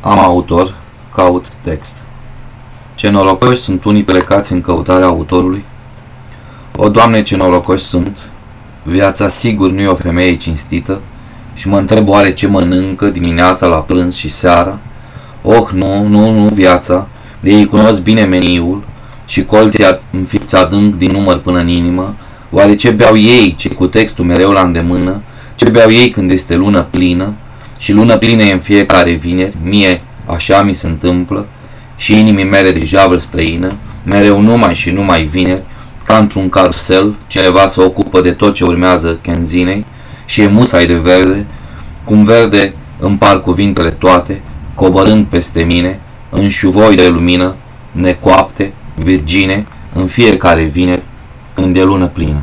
Am autor, caut text. Ce norocoși sunt unii plecați în căutarea autorului? O, Doamne, ce norocoși sunt! Viața sigur nu e o femeie cinstită și mă întreb oare ce mănâncă dimineața la prânz și seara? Oh, nu, nu, nu viața, ei cunosc bine meniul și colții înfipți adânc din număr până în inimă, oare ce beau ei, ce cu textul mereu la îndemână, ce beau ei când este lună plină, și lună plină e în fiecare vineri, mie așa mi se întâmplă, și inimii mele de javăl străină, mereu numai și numai vineri, ca într-un carusel, cineva se ocupă de tot ce urmează Kenzinei și e musai de verde, cum verde împar cuvintele toate, coborând peste mine, în șuvoi de lumină, necoapte, virgine, în fiecare vineri, când e lună plină.